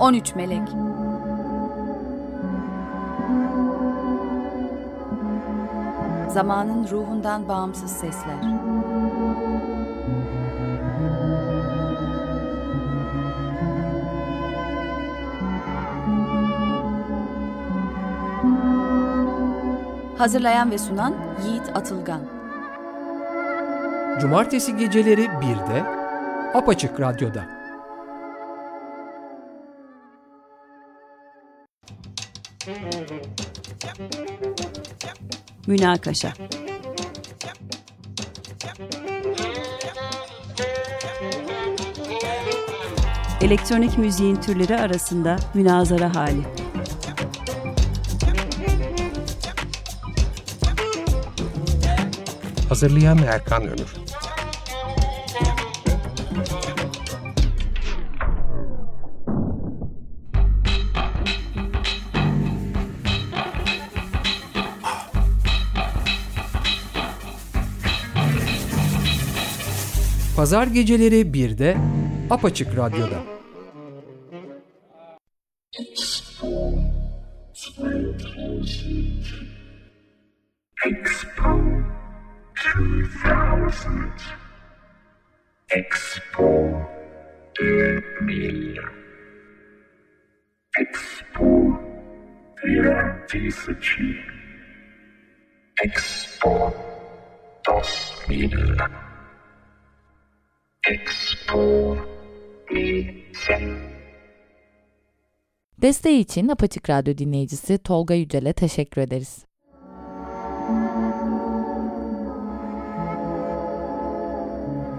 13 melek. Zamanın ruhundan bağımsız sesler. Hazırlayan ve sunan Yiğit Atılgan. Cumartesi geceleri 1'de Apaçık Radyo'da. Münakaşa Elektronik müziğin türleri arasında münazara hali. Hazırlayan Erkan Ömür. Pazar geceleri 1'de Apaçık Radyo'da. Desteği için Apaçık Radyo dinleyicisi Tolga Yücel'e teşekkür ederiz.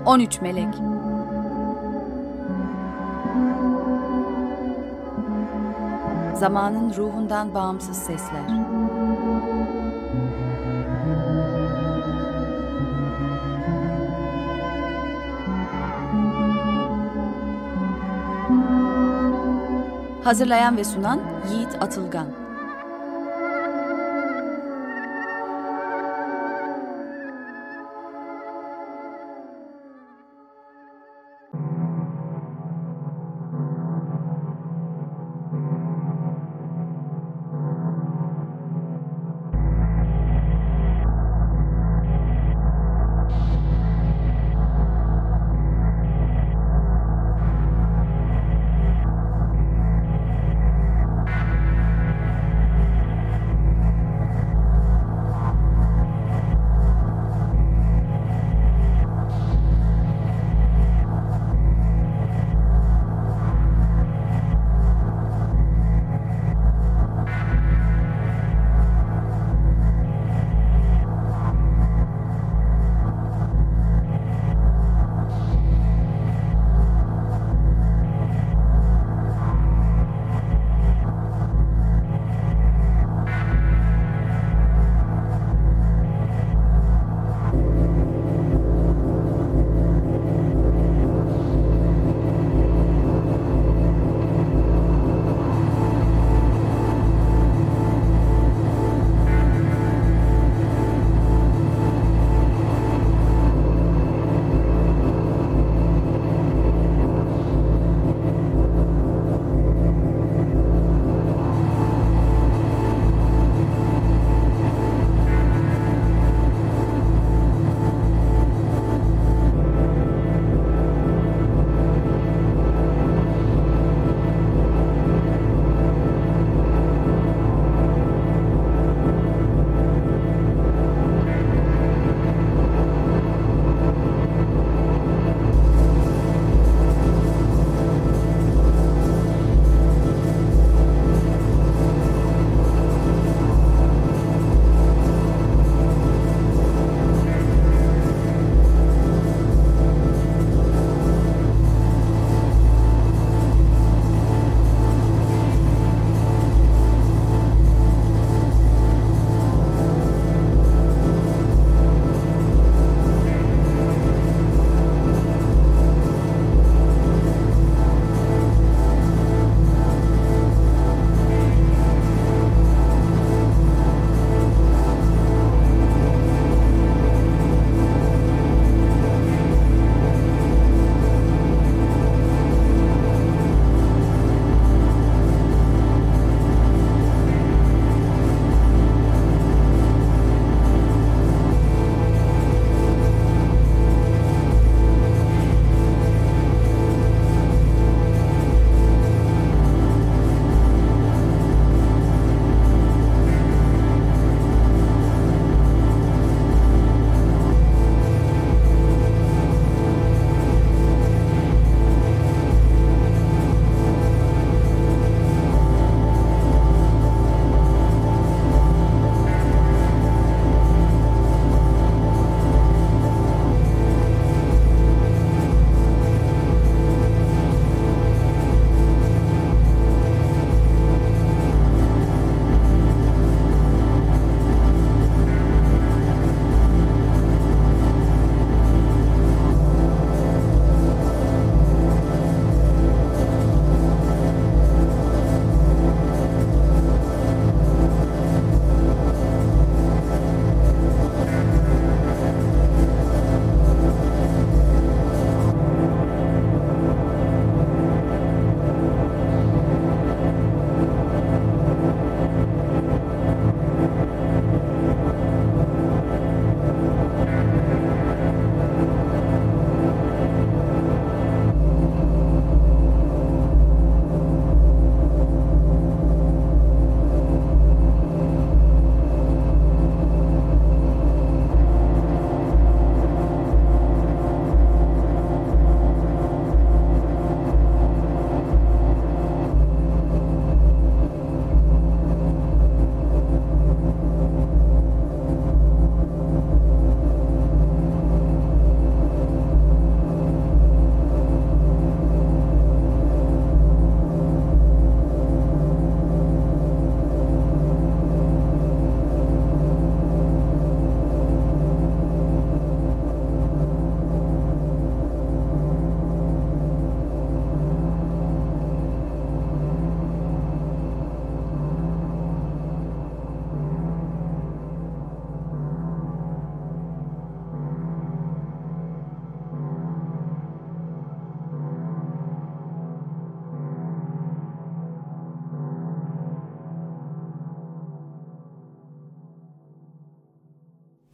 On üç melek. Zamanın ruhundan bağımsız sesler. Hazırlayan ve sunan Yiğit Atılgan.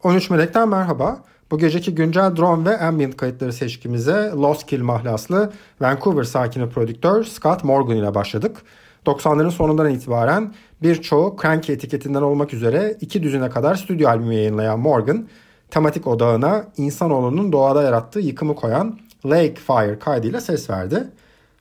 13 Melek'ten merhaba. Bu geceki güncel drone ve ambient kayıtları seçkimize Lost Kill mahlaslı Vancouver sakini prodüktör Scott Morgan ile başladık. 90'ların sonundan itibaren birçoğu Cranky etiketinden olmak üzere iki düzine kadar stüdyo albümü yayınlayan Morgan, tematik odağına insanoğlunun doğada yarattığı yıkımı koyan Lake Fire kaydıyla ses verdi.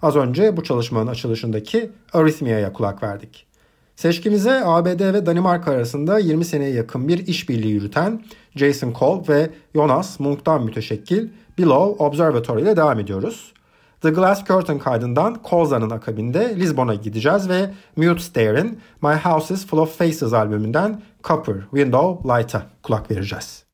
Az önce bu çalışmanın açılışındaki Arrhythmia'ya kulak verdik. Seçkimize ABD ve Danimarka arasında 20 seneye yakın bir işbirliği yürüten Jason Kolb ve Jonas Munk'tan müteşekkil Below Observatory ile devam ediyoruz. The Glass Curtain kaydından Kolza'nın akabinde Lisbon'a gideceğiz ve Mute Stare'in My House is Full of Faces albümünden Copper Window Light'a kulak vereceğiz.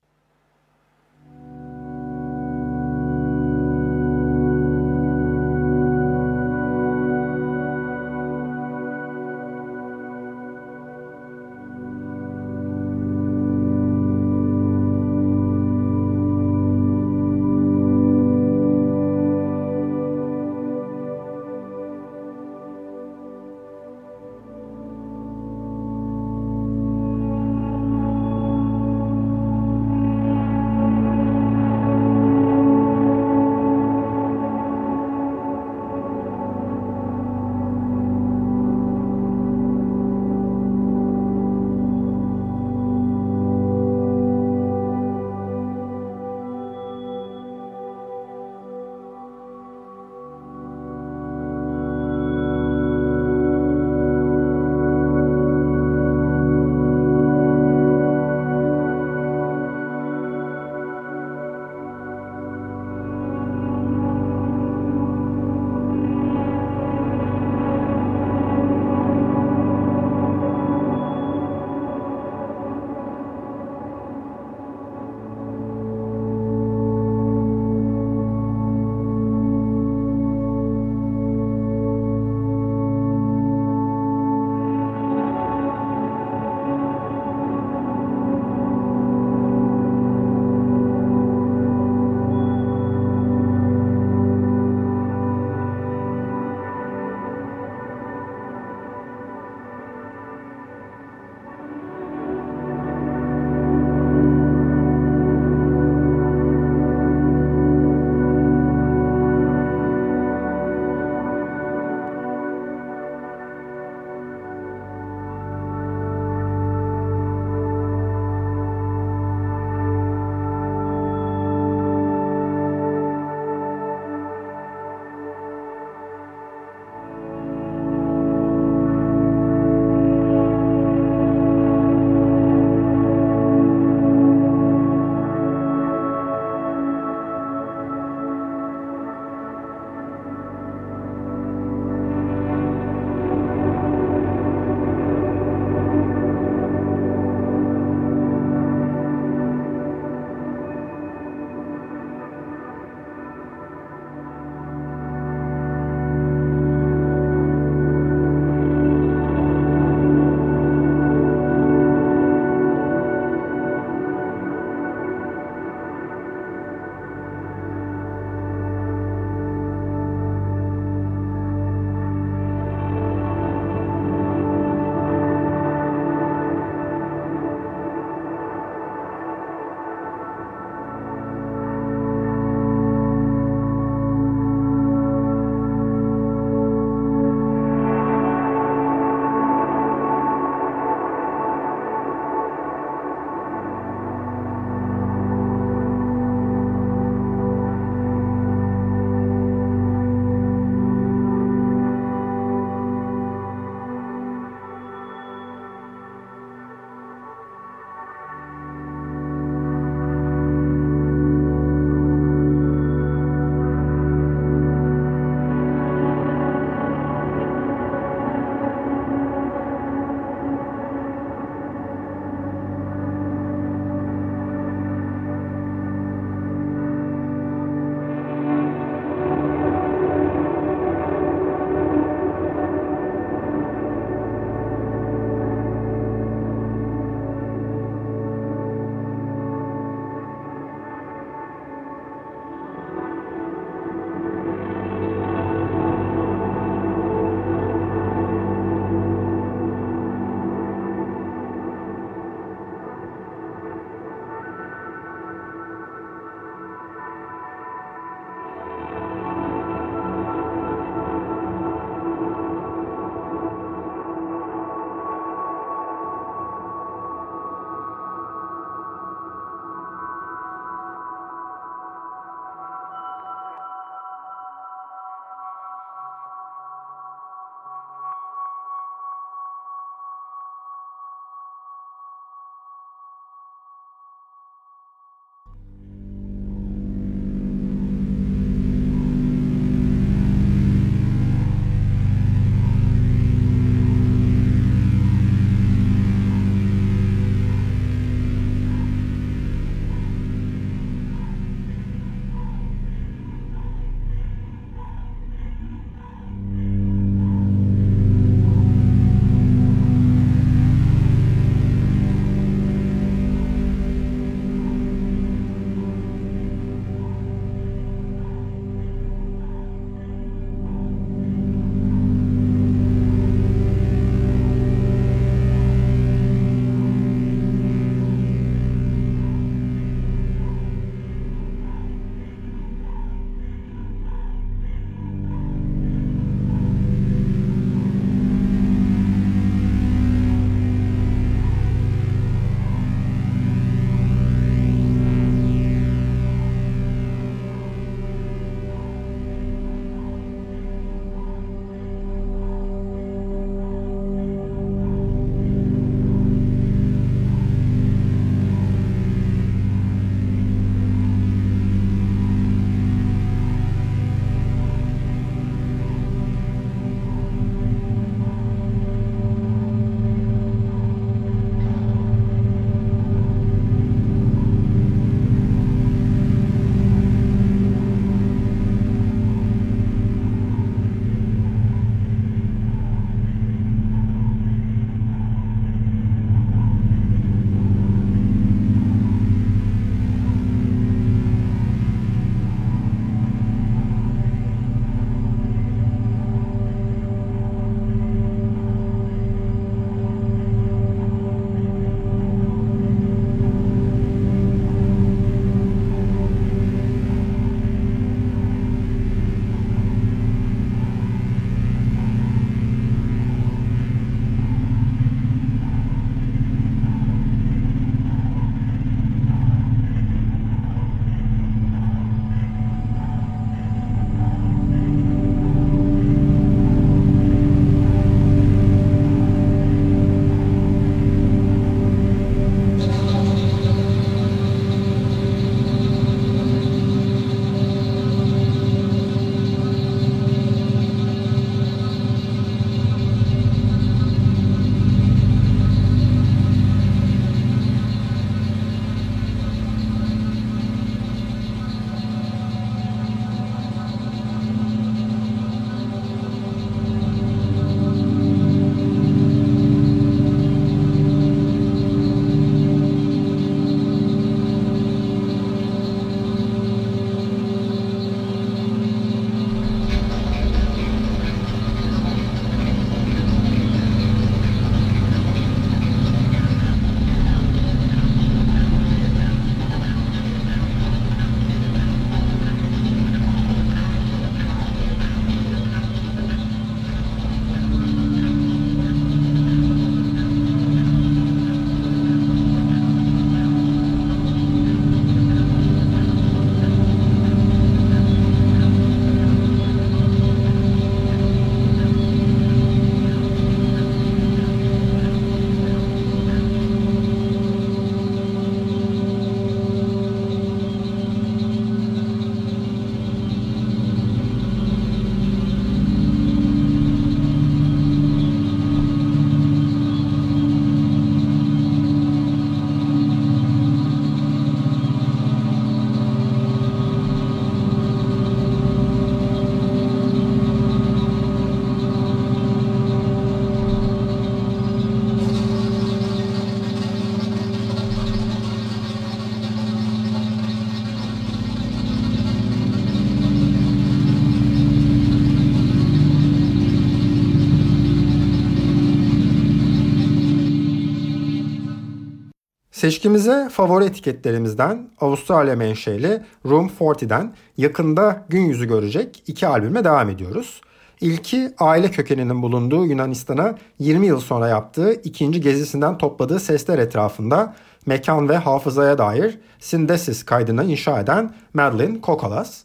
Seçkimize favori etiketlerimizden Avustralya menşeli Room 40'den yakında gün yüzü görecek iki albüme devam ediyoruz. İlki aile kökeninin bulunduğu Yunanistan'a 20 yıl sonra yaptığı ikinci gezisinden topladığı sesler etrafında mekan ve hafızaya dair sindesis kaydını inşa eden Madeline Kokalas.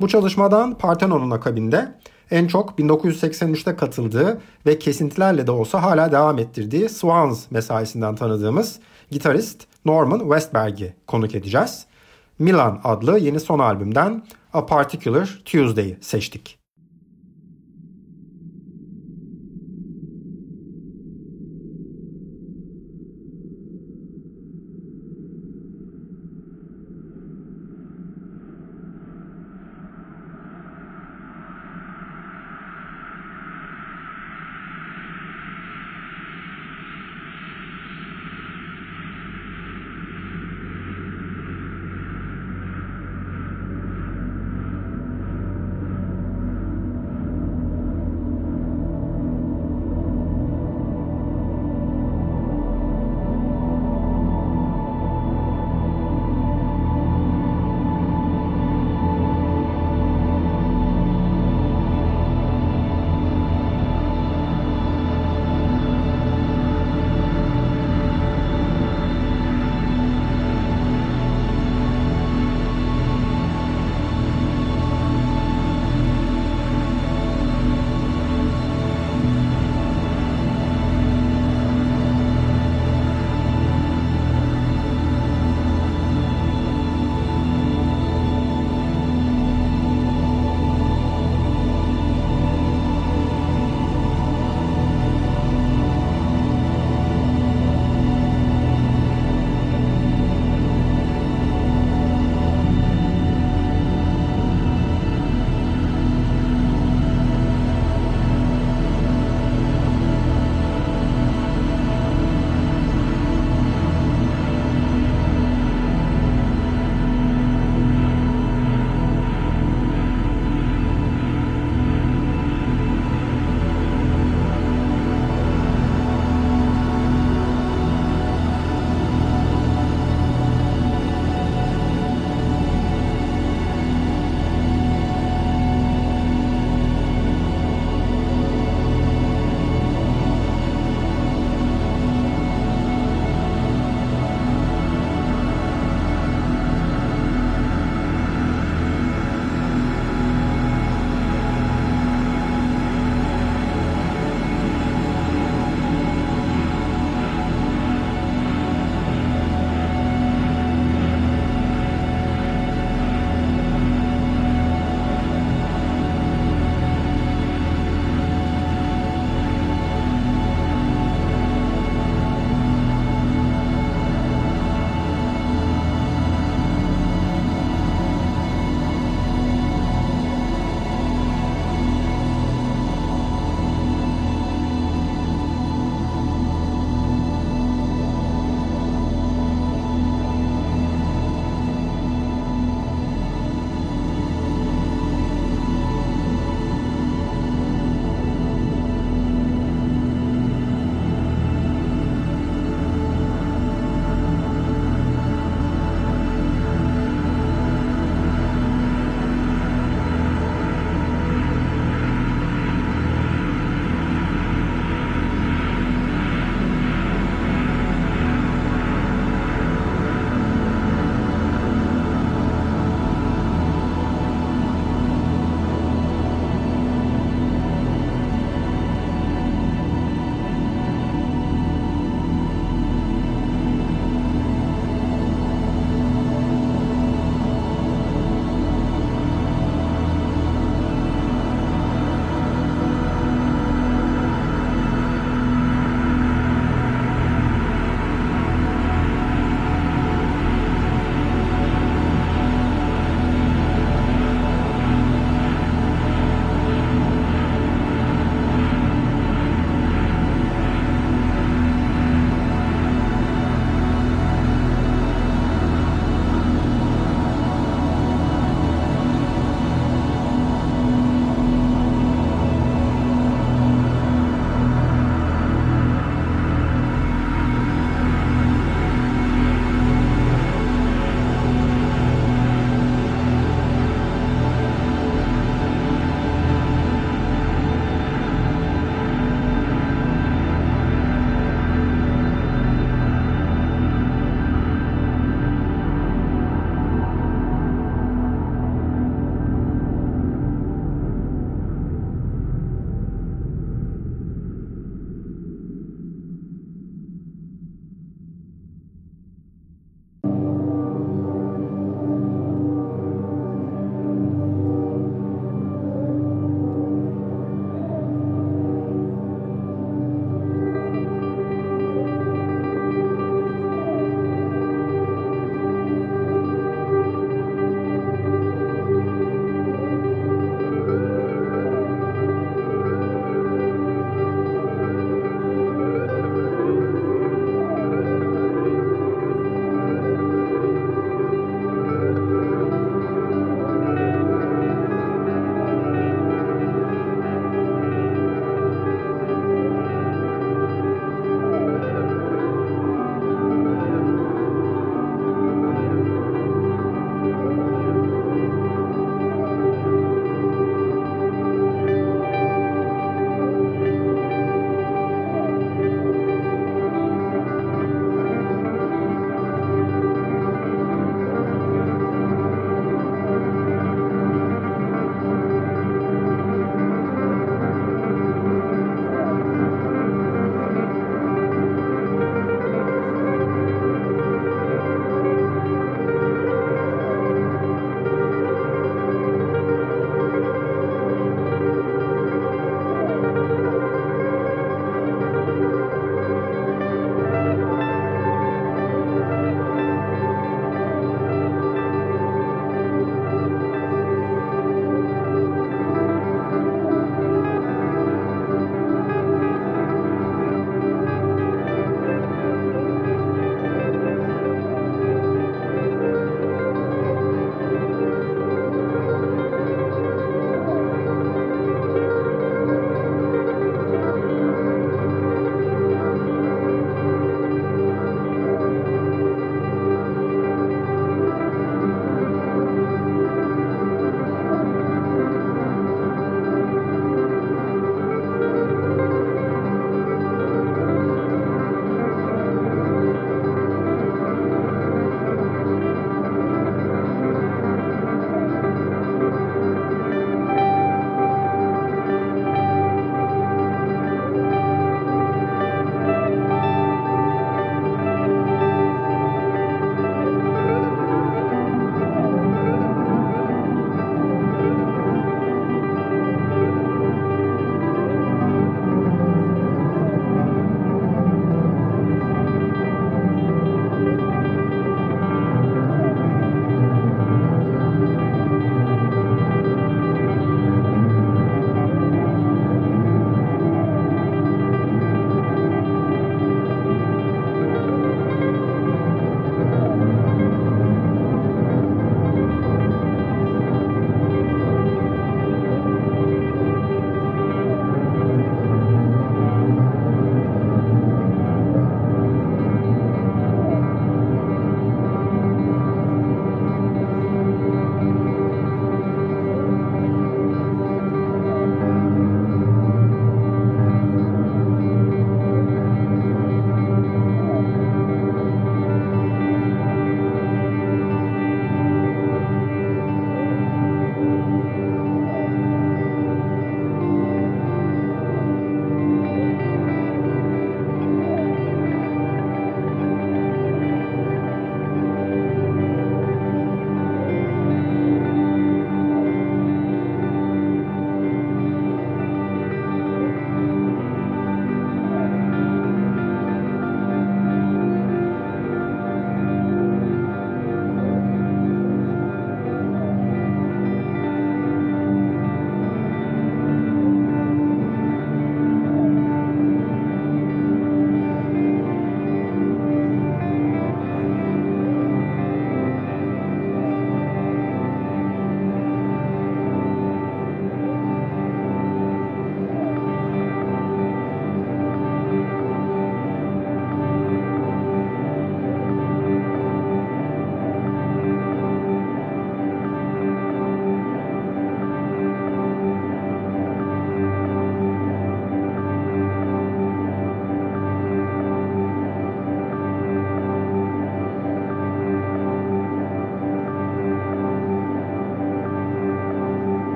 Bu çalışmadan Parthenon'un akabinde en çok 1983'te katıldığı ve kesintilerle de olsa hala devam ettirdiği Swans mesaisinden tanıdığımız gitarist Norman Westberg'i konuk edeceğiz. Milan adlı yeni son albümden A Particular Tuesday'i seçtik.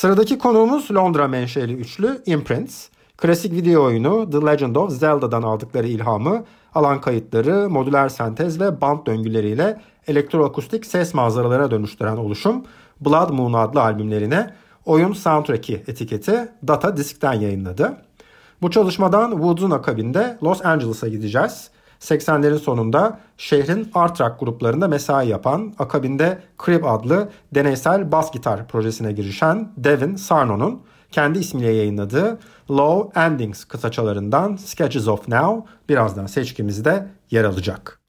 Sıradaki konuğumuz Londra menşeli üçlü Imprints. Klasik video oyunu The Legend of Zelda'dan aldıkları ilhamı alan kayıtları, modüler sentez ve band döngüleriyle elektroakustik ses manzaralarına dönüştüren oluşum Blood Moon adlı albümlerine oyun soundtrack'i etiketi Data Disk'ten yayınladı. Bu çalışmadan Woods'un akabinde Los Angeles'a gideceğiz. 80'lerin sonunda şehrin art rock gruplarında mesai yapan, akabinde Crib adlı deneysel bas gitar projesine girişen Devin Sarno'nun kendi ismiyle yayınladığı Low Endings kısaçalarından Sketches of Now birazdan seçkimizde yer alacak.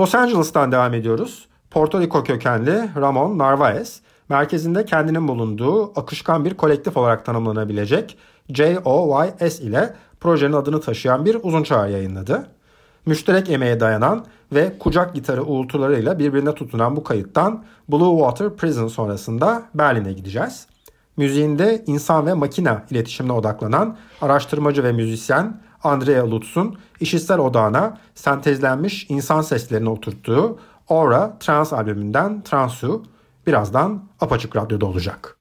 Los Angeles'tan devam ediyoruz. Porto Rico kökenli Ramon Narvaez, merkezinde kendinin bulunduğu akışkan bir kolektif olarak tanımlanabilecek JOYS ile projenin adını taşıyan bir uzun çağrı yayınladı. Müşterek emeğe dayanan ve kucak gitarı uğultularıyla birbirine tutunan bu kayıttan Blue Water Prison sonrasında Berlin'e gideceğiz. Müziğinde insan ve makina iletişimine odaklanan araştırmacı ve müzisyen Andrea Lutz'un işitsel odağına sentezlenmiş insan seslerini oturttuğu Aura Trans albümünden Transu birazdan Apaçık Radyo'da olacak.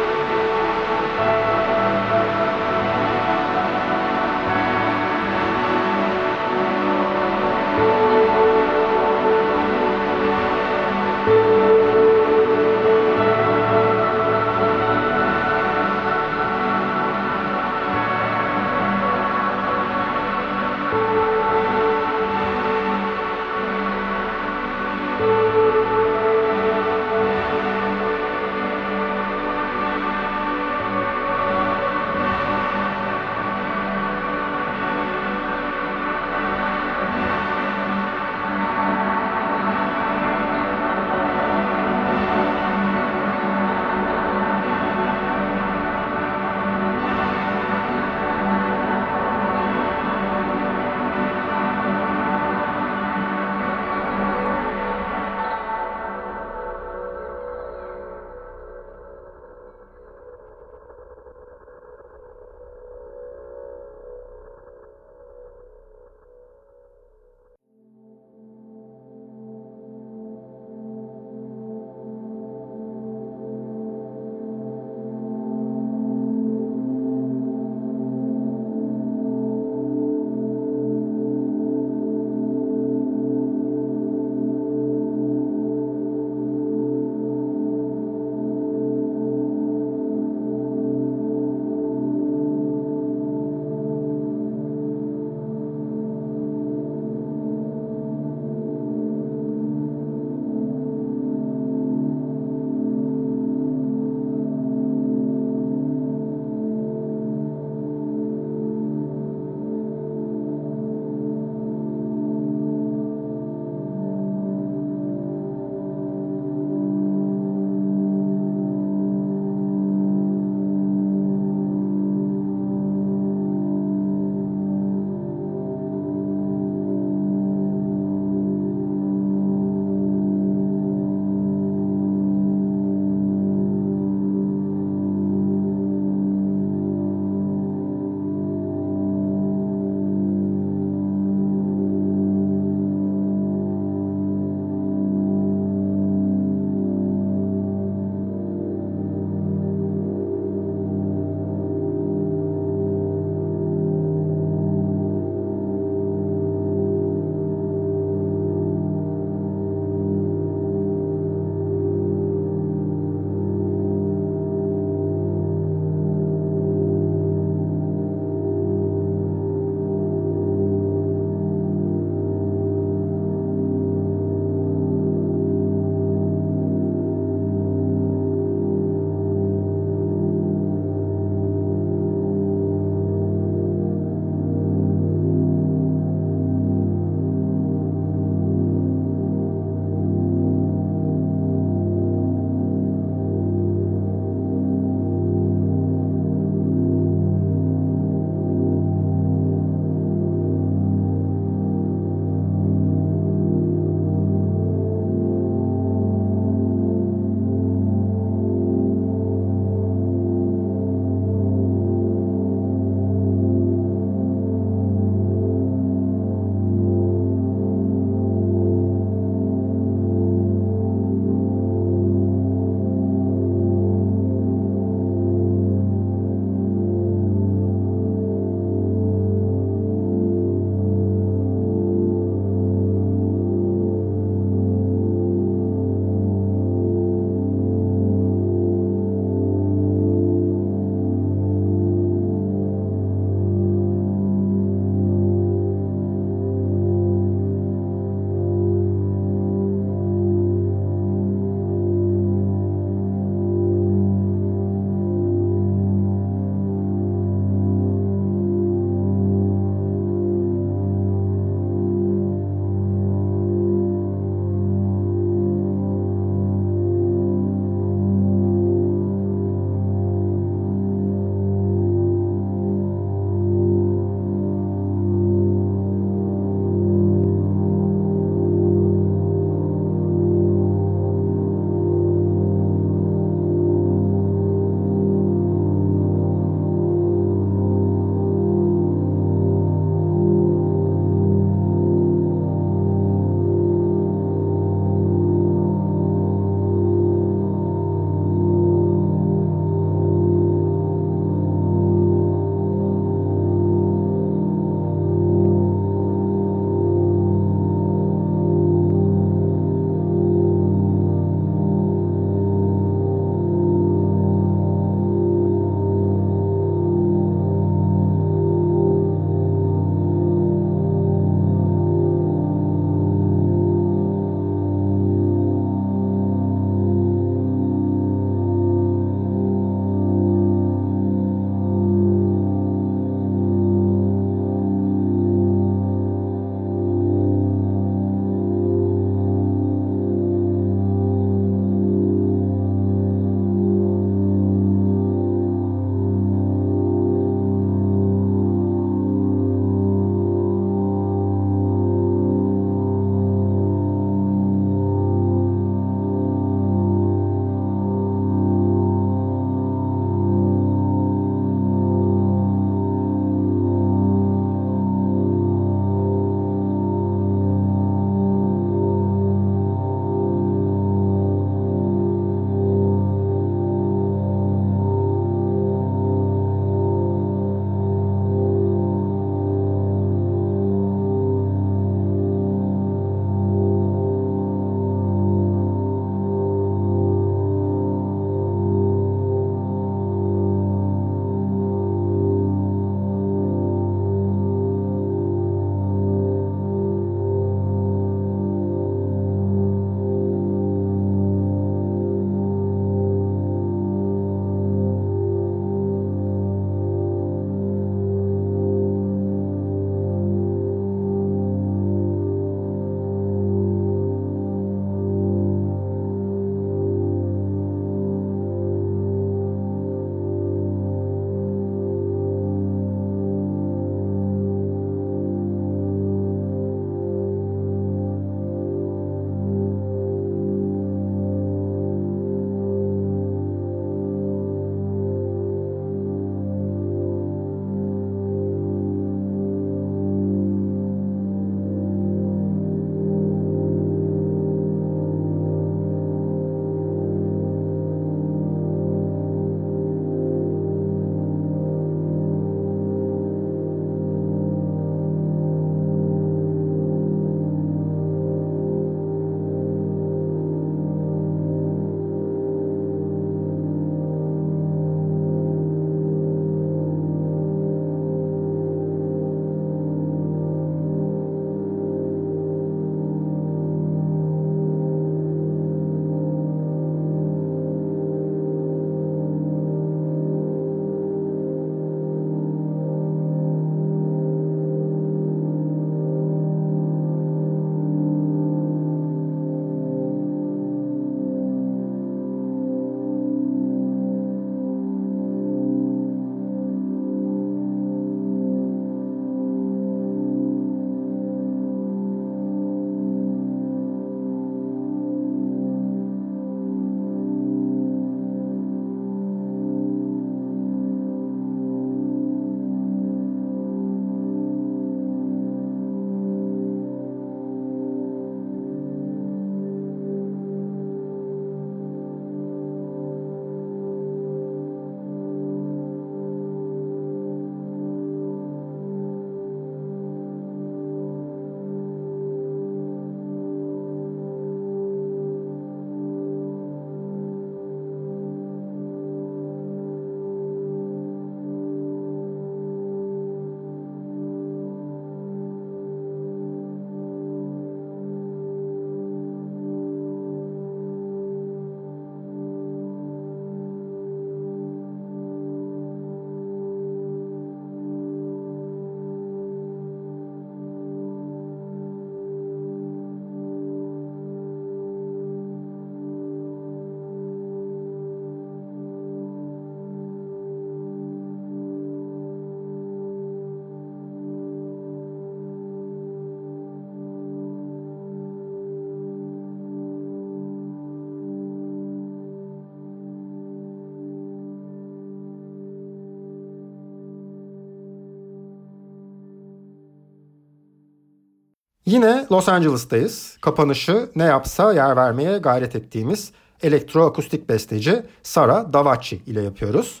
Yine Los Angeles'tayız. Kapanışı ne yapsa yer vermeye gayret ettiğimiz elektroakustik besteci Sara Davachi ile yapıyoruz.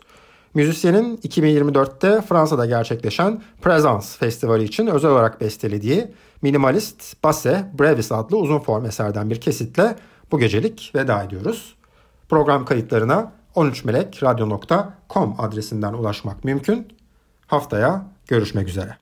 Müzisyenin 2024'te Fransa'da gerçekleşen Presence Festivali için özel olarak bestelediği minimalist Basse Brevis adlı uzun form eserden bir kesitle bu gecelik veda ediyoruz. Program kayıtlarına 13melekradyo.com adresinden ulaşmak mümkün. Haftaya görüşmek üzere.